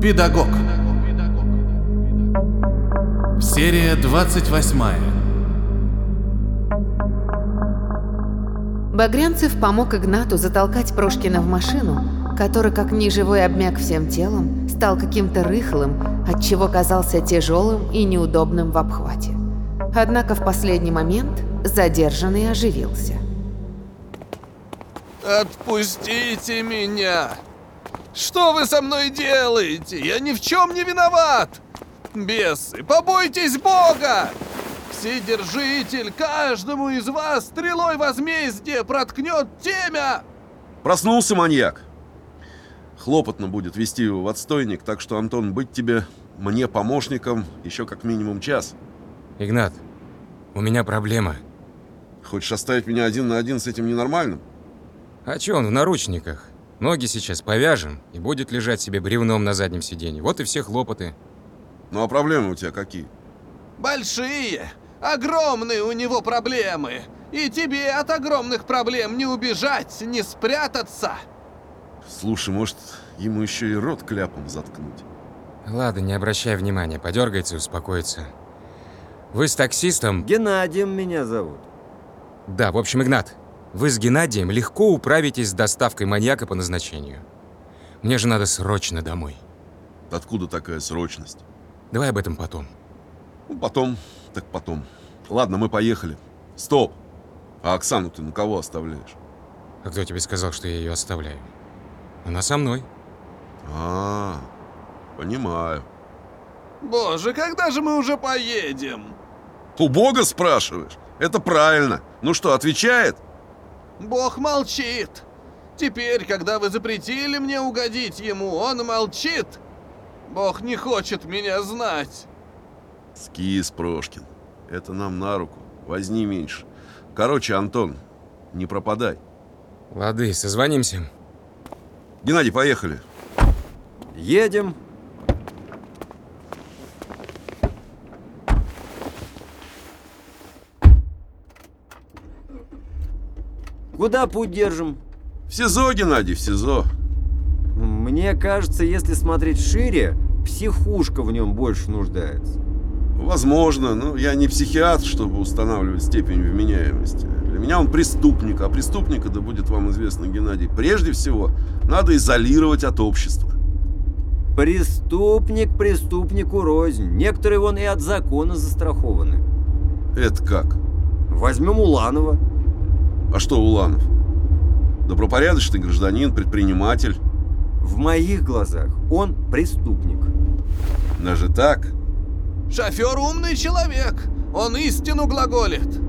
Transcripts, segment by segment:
Педагог. Серия 28. Багрянцев помог Игнату затолкать Прошкина в машину, который как неживой обмяк всем телом, стал каким-то рыхлым, отчего казался тяжелым и неудобным в обхвате. Однако в последний момент задержанный оживился. Отпустите меня! Что вы со мной делаете? Я ни в чем не виноват! Бесы, побойтесь Бога! Вседержитель каждому из вас стрелой возмездия проткнет темя! Проснулся маньяк. Хлопотно будет вести его в отстойник, так что, Антон, быть тебе мне помощником еще как минимум час. Игнат, у меня проблема. Хочешь оставить меня один на один с этим ненормальным? А чё он в наручниках? Ноги сейчас повяжем, и будет лежать себе бревном на заднем сиденье. Вот и все хлопоты. Ну а проблемы у тебя какие? Большие, огромные у него проблемы. И тебе от огромных проблем не убежать, не спрятаться. Слушай, может, ему еще и рот кляпом заткнуть? Ладно, не обращай внимания, подергается и успокоится. Вы с таксистом... Геннадием меня зовут. Да, в общем, Игнат, вы с Геннадием легко управитесь с доставкой маньяка по назначению. Мне же надо срочно домой. Откуда такая срочность? Давай об этом потом. Ну, потом, так потом. Ладно, мы поехали. Стоп! А Оксану ты на кого оставляешь? А кто тебе сказал, что я ее оставляю? Она со мной. А, понимаю. Боже, когда же мы уже поедем? У Бога спрашиваешь? Это правильно. Ну что, отвечает? Бог молчит. Теперь, когда вы запретили мне угодить ему, он молчит. Бог не хочет меня знать. Скис, Прошкин. Это нам на руку. Возни меньше. Короче, Антон, не пропадай. Лады, созвонимся. Геннадий, поехали. Едем. Куда путь держим? В СИЗО, Геннадий, в СИЗО. Мне кажется, если смотреть шире, психушка в нем больше нуждается. Возможно, но я не психиатр, чтобы устанавливать степень вменяемости. Для меня он преступник, а преступника, да будет вам известно, Геннадий, прежде всего надо изолировать от общества. Преступник преступнику рознь. Некоторые вон и от закона застрахованы. Это как? Возьмем Уланова. А что Уланов? Добропорядочный гражданин, предприниматель. В моих глазах он преступник. Даже так? Шофер умный человек. Он истину глаголит.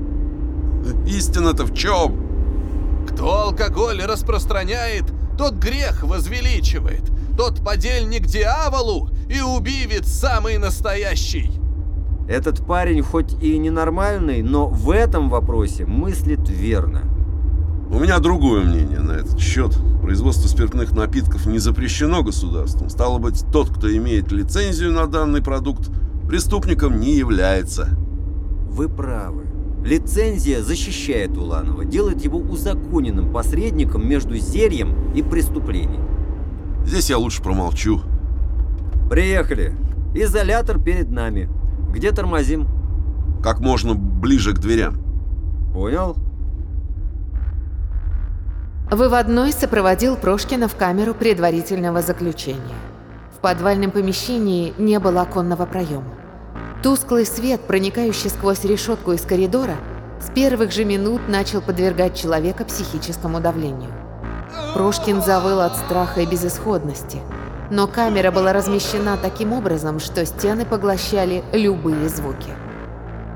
Истина-то в чем? Кто алкоголь распространяет, тот грех возвеличивает. Тот подельник дьяволу и убивец самый настоящий. Этот парень хоть и ненормальный, но в этом вопросе мыслит верно. У меня другое мнение на этот счет. Производство спиртных напитков не запрещено государством. Стало быть, тот, кто имеет лицензию на данный продукт, преступником не является. Вы правы. Лицензия защищает Уланова, делает его узаконенным посредником между зельем и преступлением. Здесь я лучше промолчу. Приехали. Изолятор перед нами. Где тормозим? Как можно ближе к дверям. Понял? Выводной сопроводил Прошкина в камеру предварительного заключения. В подвальном помещении не было оконного проема. Тусклый свет, проникающий сквозь решетку из коридора, с первых же минут начал подвергать человека психическому давлению. Прошкин завыл от страха и безысходности, но камера была размещена таким образом, что стены поглощали любые звуки.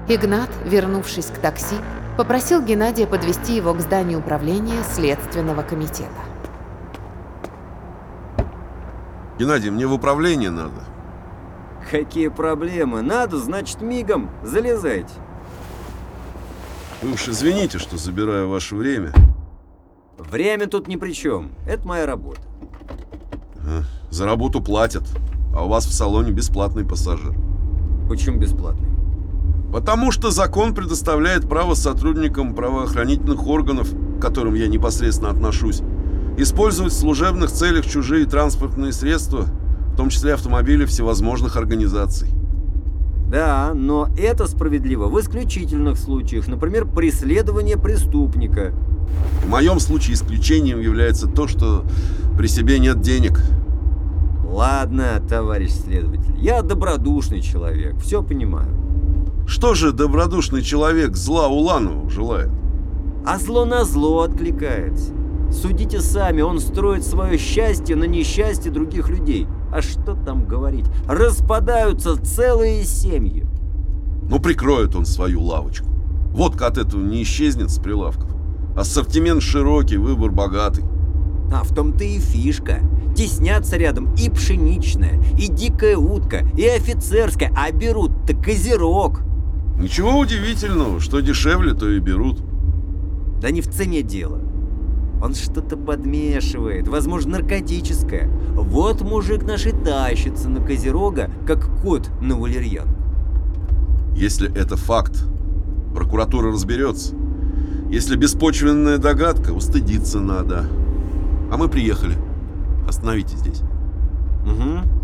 Игнат, вернувшись к такси, попросил Геннадия подвести его к зданию управления Следственного комитета. Геннадий, мне в управление надо. Какие проблемы? Надо, значит, мигом. Залезайте. Вы уж извините, что забираю ваше время. Время тут ни при чем. Это моя работа. А, За работу платят, а у вас в салоне бесплатный пассажир. Почему бесплатный? Потому что закон предоставляет право сотрудникам правоохранительных органов, к которым я непосредственно отношусь, Использовать в служебных целях чужие транспортные средства, в том числе автомобили всевозможных организаций. Да, но это справедливо в исключительных случаях, например, преследование преступника. В моем случае исключением является то, что при себе нет денег. Ладно, товарищ следователь, я добродушный человек, все понимаю. Что же добродушный человек зла Уланову желает? А зло на зло откликается. Судите сами, он строит свое счастье на несчастье других людей. А что там говорить? Распадаются целые семьи. Ну, прикроет он свою лавочку. Водка от этого не исчезнет с прилавков. Ассортимент широкий, выбор богатый. А в том-то и фишка. Теснятся рядом и пшеничная, и дикая утка, и офицерская, а берут-то козерог. Ничего удивительного, что дешевле, то и берут. Да не в цене дело. Он что-то подмешивает, возможно, наркотическое. Вот мужик наш и тащится на козерога, как кот на валерьянку. Если это факт, прокуратура разберется. Если беспочвенная догадка, устыдиться надо. А мы приехали. Остановитесь здесь. Угу.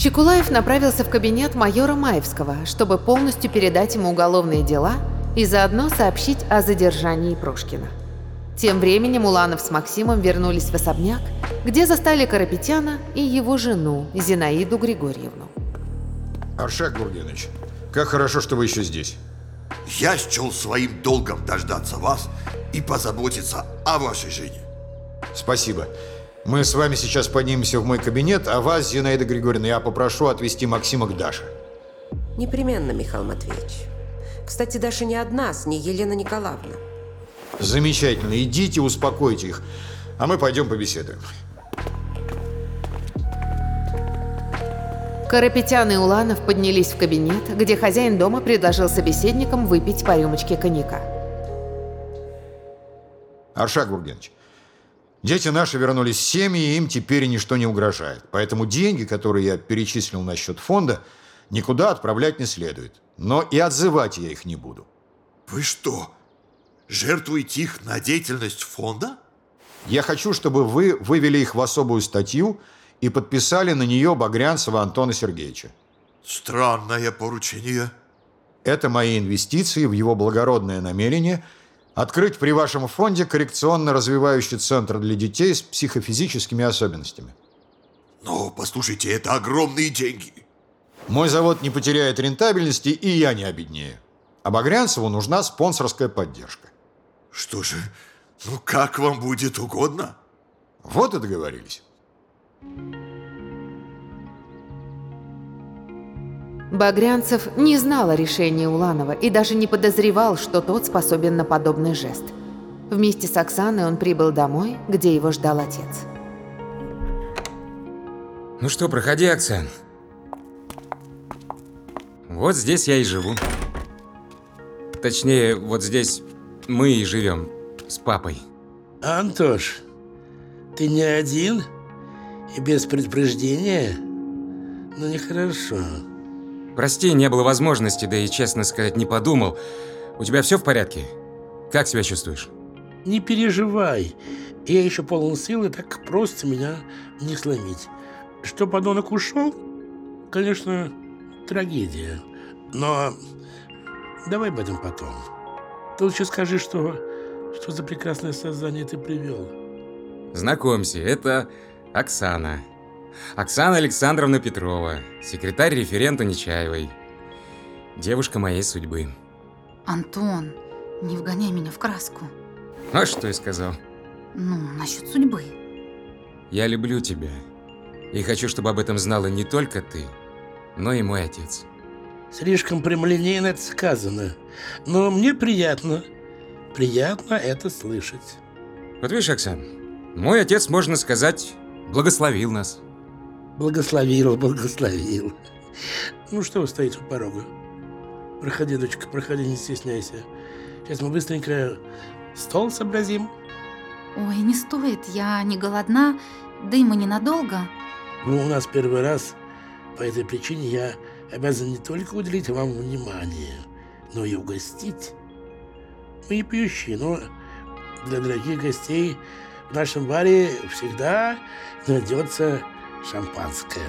Чекулаев направился в кабинет майора Маевского, чтобы полностью передать ему уголовные дела и заодно сообщить о задержании Прошкина. Тем временем Уланов с Максимом вернулись в особняк, где застали Карапетяна и его жену Зинаиду Григорьевну. Аршак Бургенович, как хорошо, что вы еще здесь. Я счел своим долгом дождаться вас и позаботиться о вашей жене. Спасибо. Мы с вами сейчас поднимемся в мой кабинет, а вас, Зинаида Григорьевна, я попрошу отвезти Максима к Даше. Непременно, Михаил Матвеевич. Кстати, Даша не одна, с ней Елена Николаевна. Замечательно. Идите, успокойте их, а мы пойдем побеседуем. Карапетян и Уланов поднялись в кабинет, где хозяин дома предложил собеседникам выпить по рюмочке коньяка. Аршак Бургенович, дети наши вернулись в семьи, и им теперь ничто не угрожает. Поэтому деньги, которые я перечислил на счет фонда, никуда отправлять не следует. Но и отзывать я их не буду. Вы что, жертвуете их на деятельность фонда? Я хочу, чтобы вы вывели их в особую статью и подписали на нее Багрянцева Антона Сергеевича. Странное поручение. Это мои инвестиции в его благородное намерение открыть при вашем фонде коррекционно-развивающий центр для детей с психофизическими особенностями. Но, послушайте, это огромные деньги. Мой завод не потеряет рентабельности, и я не обеднею. А Багрянцеву нужна спонсорская поддержка. Что же, ну как вам будет угодно? Вот и договорились. Багрянцев не знал о решении Уланова и даже не подозревал, что тот способен на подобный жест. Вместе с Оксаной он прибыл домой, где его ждал отец. Ну что, проходи, Оксан. Вот здесь я и живу. Точнее, вот здесь мы и живем с папой. Антош, ты не один и без предупреждения? Ну, нехорошо. Прости, не было возможности, да и, честно сказать, не подумал. У тебя все в порядке? Как себя чувствуешь? Не переживай. Я еще полон сил, и так просто меня не сломить. Что подонок ушел, конечно, трагедия. Но давай об этом потом. Ты лучше скажи, что, что за прекрасное создание ты привел. Знакомься, это Оксана. Оксана Александровна Петрова, секретарь референта Нечаевой. Девушка моей судьбы. Антон, не вгоняй меня в краску. А что я сказал? Ну, насчет судьбы. Я люблю тебя. И хочу, чтобы об этом знала не только ты, но и мой отец. Слишком прямолинейно это сказано. Но мне приятно. Приятно это слышать. Вот видишь, Оксан, мой отец, можно сказать, благословил нас. Благословил, благословил. Ну что вы стоите у порога? Проходи, дочка, проходи, не стесняйся. Сейчас мы быстренько стол сообразим. Ой, не стоит, я не голодна, да и мы ненадолго. Ну, у нас первый раз. По этой причине я обязан не только уделить вам внимание, но и угостить. Мы не пьющие, но для дорогих гостей в нашем баре всегда найдется шампанское.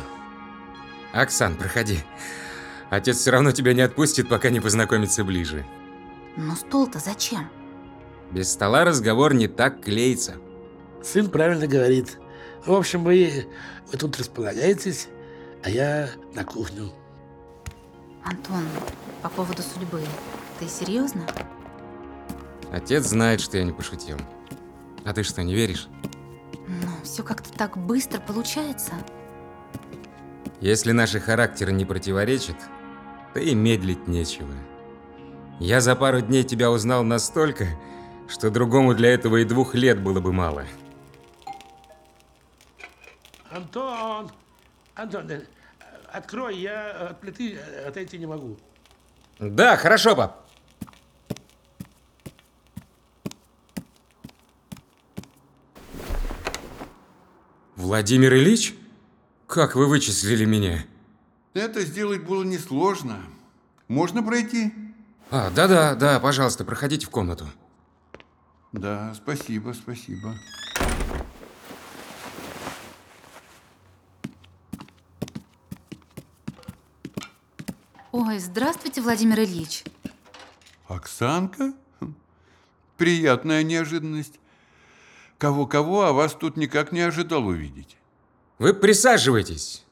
Оксан, проходи. Отец все равно тебя не отпустит, пока не познакомится ближе. Но стол-то зачем? Без стола разговор не так клеится. Сын правильно говорит. В общем, вы, вы тут располагаетесь, а я на кухню. Антон, по поводу судьбы, ты серьезно? Отец знает, что я не пошутил. А ты что, не веришь? Все как-то так быстро получается. Если наши характеры не противоречат, то и медлить нечего. Я за пару дней тебя узнал настолько, что другому для этого и двух лет было бы мало. Антон! Антон, э, открой, я от плиты отойти не могу. Да, хорошо, пап. Владимир Ильич? Как вы вычислили меня? Это сделать было несложно. Можно пройти? А, да-да, да, пожалуйста, проходите в комнату. Да, спасибо, спасибо. Ой, здравствуйте, Владимир Ильич. Оксанка? Хм, Приятная неожиданность. Кого-кого, а вас тут никак не ожидал увидеть. Вы присаживайтесь.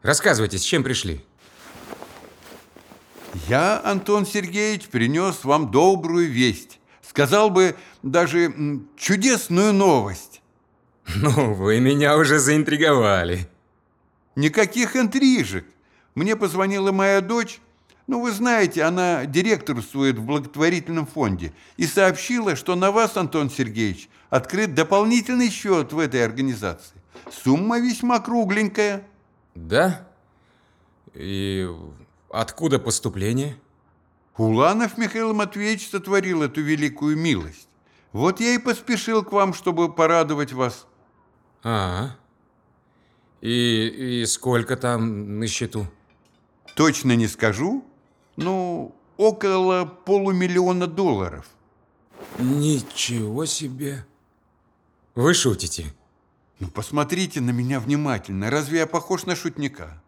Рассказывайте, с чем пришли. Я, Антон Сергеевич, принес вам добрую весть. Сказал бы, даже чудесную новость. Ну, вы меня уже заинтриговали. Никаких интрижек. Мне позвонила моя дочь, ну, вы знаете, она директорствует в благотворительном фонде, и сообщила, что на вас, Антон Сергеевич, открыт дополнительный счет в этой организации. Сумма весьма кругленькая. Да? И откуда поступление? Уланов Михаил Матвеевич сотворил эту великую милость. Вот я и поспешил к вам, чтобы порадовать вас. А, и, и сколько там на счету? Точно не скажу, ну, около полумиллиона долларов. Ничего себе. Вы шутите? Ну, посмотрите на меня внимательно. Разве я похож на шутника?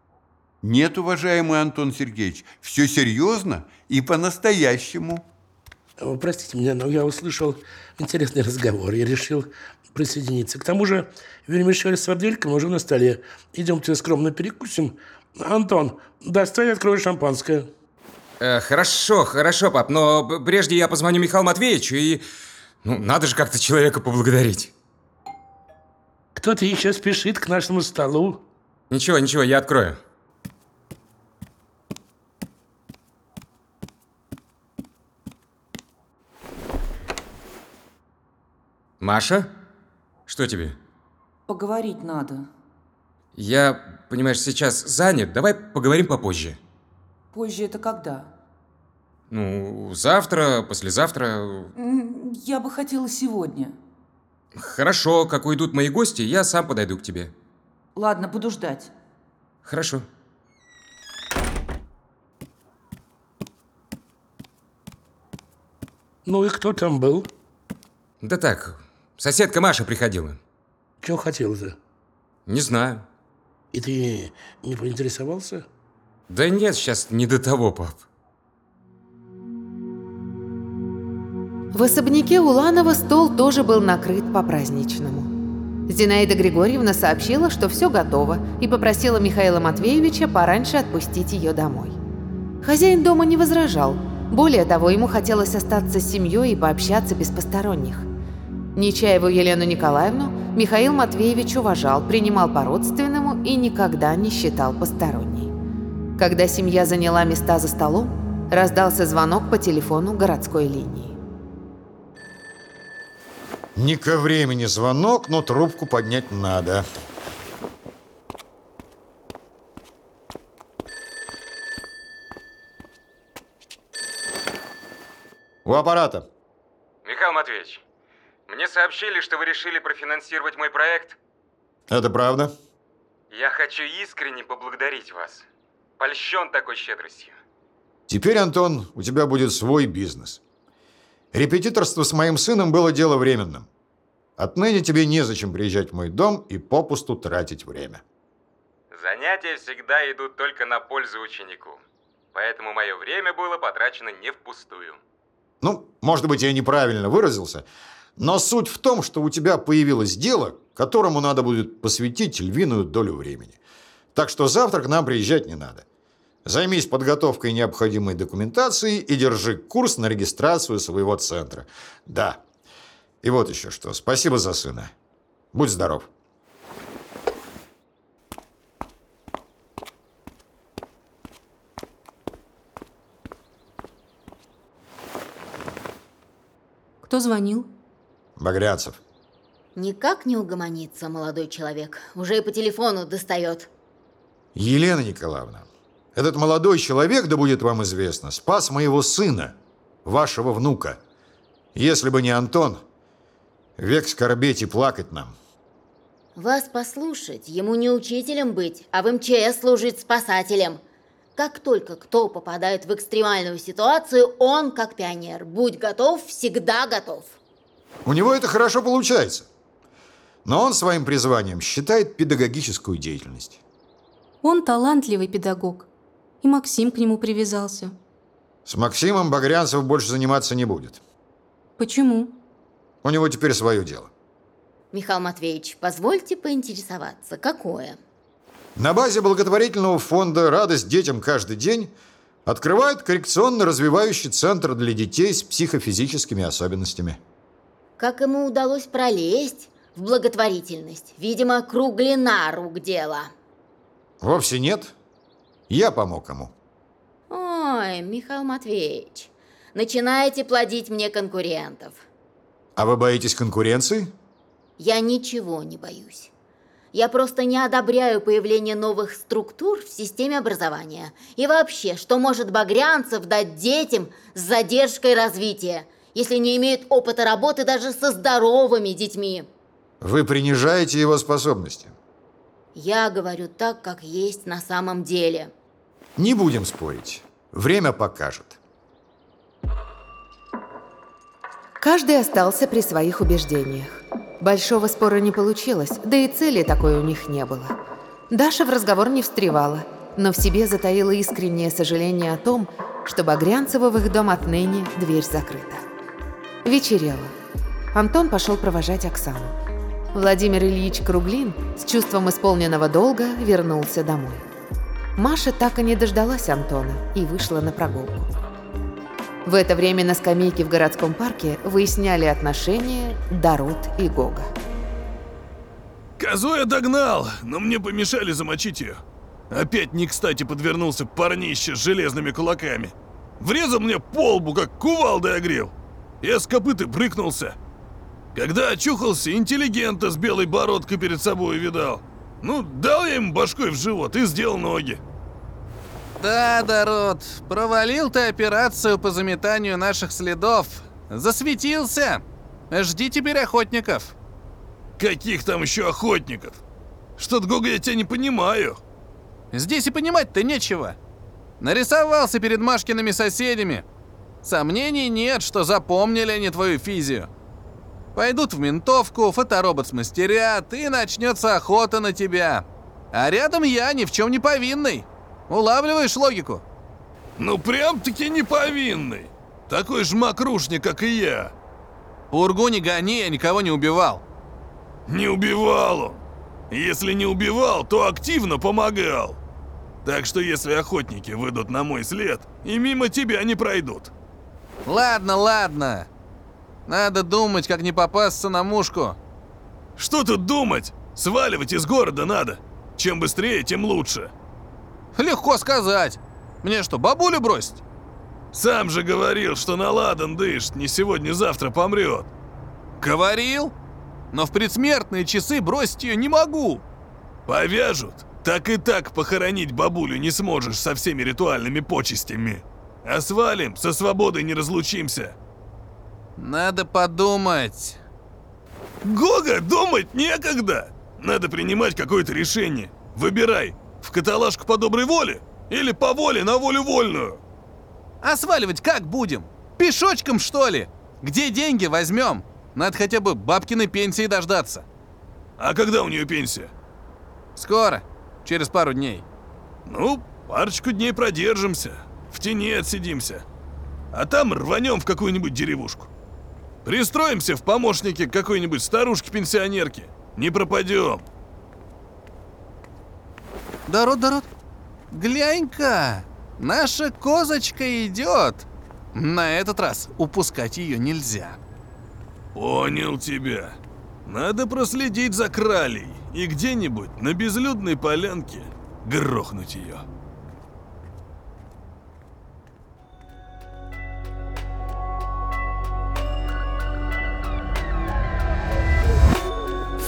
Нет, уважаемый Антон Сергеевич, все серьезно и по-настоящему. О, Простите меня, но я услышал интересный разговор. Я решил присоединиться. К тому же вермишель с сардельками уже на столе. Идемте скромно перекусим. Антон, достань и открой шампанское. Э, хорошо, хорошо, пап, но прежде я позвоню Михаилу Матвеевичу и... Ну, надо же как-то человека поблагодарить. Кто-то еще спешит к нашему столу. Ничего, ничего, я открою. Маша? Что тебе? Поговорить надо. Я, понимаешь, сейчас занят. Давай поговорим попозже. Позже это когда? Ну, завтра, послезавтра. Я бы хотела сегодня. Хорошо, как уйдут мои гости, я сам подойду к тебе. Ладно, буду ждать. Хорошо. Ну и кто там был? Да так, соседка Маша приходила. Чего хотел-то? Не знаю. И ты не поинтересовался? Да нет, сейчас не до того, пап. В особняке Уланова стол тоже был накрыт по-праздничному. Зинаида Григорьевна сообщила, что все готово, и попросила Михаила Матвеевича пораньше отпустить ее домой. Хозяин дома не возражал. Более того, ему хотелось остаться с семьей и пообщаться без посторонних. Нечаеву Елену Николаевну Михаил Матвеевич уважал, принимал по-родственному и никогда не считал посторонней. Когда семья заняла места за столом, раздался звонок по телефону городской линии. Не ко времени звонок, но трубку поднять надо. У аппарата. Михаил Матвеевич, мне сообщили, что вы решили профинансировать мой проект. Это правда? Я хочу искренне поблагодарить вас. Польщен такой щедростью. Теперь, Антон, у тебя будет свой бизнес. Репетиторство с моим сыном было дело временным. Отныне тебе незачем приезжать в мой дом и попусту тратить время. Занятия всегда идут только на пользу ученику. Поэтому мое время было потрачено не впустую. Ну, может быть, я неправильно выразился, но суть в том, что у тебя появилось дело, которому надо будет посвятить львиную долю времени. Так что завтра к нам приезжать не надо. Займись подготовкой необходимой документации и держи курс на регистрацию своего центра. Да. И вот еще что. Спасибо за сына. Будь здоров. Кто звонил? Багрянцев. Никак не угомонится молодой человек. Уже и по телефону достает. Елена Николаевна, этот молодой человек, да будет вам известно, спас моего сына, вашего внука. Если бы не Антон, век скорбеть и плакать нам. Вас послушать, ему не учителем быть, а в МЧС служить спасателем. Как только кто попадает в экстремальную ситуацию, он, как пионер, будь готов, всегда готов. У него это хорошо получается. Но он своим призванием считает педагогическую деятельность. Он талантливый педагог. И Максим к нему привязался. С Максимом Багрянцев больше заниматься не будет. Почему? У него теперь свое дело. Михаил Матвеевич, позвольте поинтересоваться, какое? На базе благотворительного фонда «Радость детям каждый день» открывают коррекционно-развивающий центр для детей с психофизическими особенностями. Как ему удалось пролезть в благотворительность? Видимо, круглина рук дело. Вовсе нет. Я помог ему. Ой, Михаил Матвеевич, начинаете плодить мне конкурентов. А вы боитесь конкуренции? Я ничего не боюсь. Я просто не одобряю появление новых структур в системе образования. И вообще, что может Багрянцев дать детям с задержкой развития, если не имеют опыта работы даже со здоровыми детьми? Вы принижаете его способности. Я говорю так, как есть на самом деле. Не будем спорить. Время покажет. Каждый остался при своих убеждениях. Большого спора не получилось, да и цели такой у них не было. Даша в разговор не встревала, но в себе затаила искреннее сожаление о том, что Багрянцева в их дом отныне дверь закрыта. Вечерело. Антон пошел провожать Оксану. Владимир Ильич Круглин с чувством исполненного долга вернулся домой. Маша так и не дождалась Антона и вышла на прогулку. В это время на скамейке в городском парке выясняли отношения Дарут и Гога. Козу я догнал, но мне помешали замочить ее. Опять не кстати подвернулся парнище с железными кулаками. Врезал мне по лбу, как кувалдой огрел. Я с копыты брыкнулся. Когда очухался, интеллигента с белой бородкой перед собой видал. Ну, дал я ему башкой в живот и сделал ноги. Да, Дорот, провалил ты операцию по заметанию наших следов. Засветился. Жди теперь охотников. Каких там еще охотников? Что-то, Гога, я тебя не понимаю. Здесь и понимать-то нечего. Нарисовался перед Машкиными соседями. Сомнений нет, что запомнили они твою физию. Пойдут в ментовку, фоторобот смастерят, и начнется охота на тебя. А рядом я ни в чем не повинный. Улавливаешь логику? Ну прям-таки не повинный. Такой же мокрушник, как и я. Пургу не гони, я никого не убивал. Не убивал он. Если не убивал, то активно помогал. Так что если охотники выйдут на мой след, и мимо тебя не пройдут. Ладно, ладно. Надо думать, как не попасться на мушку. Что тут думать? Сваливать из города надо. Чем быстрее, тем лучше. Легко сказать. Мне что, бабулю бросить? Сам же говорил, что на ладан дышит, не сегодня-завтра помрет. Говорил? Но в предсмертные часы бросить ее не могу. Повяжут, так и так похоронить бабулю не сможешь со всеми ритуальными почестями. А свалим, со свободой не разлучимся. Надо подумать. Гога, думать некогда. Надо принимать какое-то решение. Выбирай, в каталажку по доброй воле или по воле на волю вольную. А сваливать как будем? Пешочком, что ли? Где деньги возьмем? Надо хотя бы бабкиной пенсии дождаться. А когда у нее пенсия? Скоро, через пару дней. Ну, парочку дней продержимся, в тени отсидимся. А там рванем в какую-нибудь деревушку. Пристроимся в помощники какой-нибудь старушки-пенсионерки. Не пропадем. Дород, Дород, глянь-ка, наша козочка идет. На этот раз упускать ее нельзя. Понял тебя. Надо проследить за кралей и где-нибудь на безлюдной полянке грохнуть ее.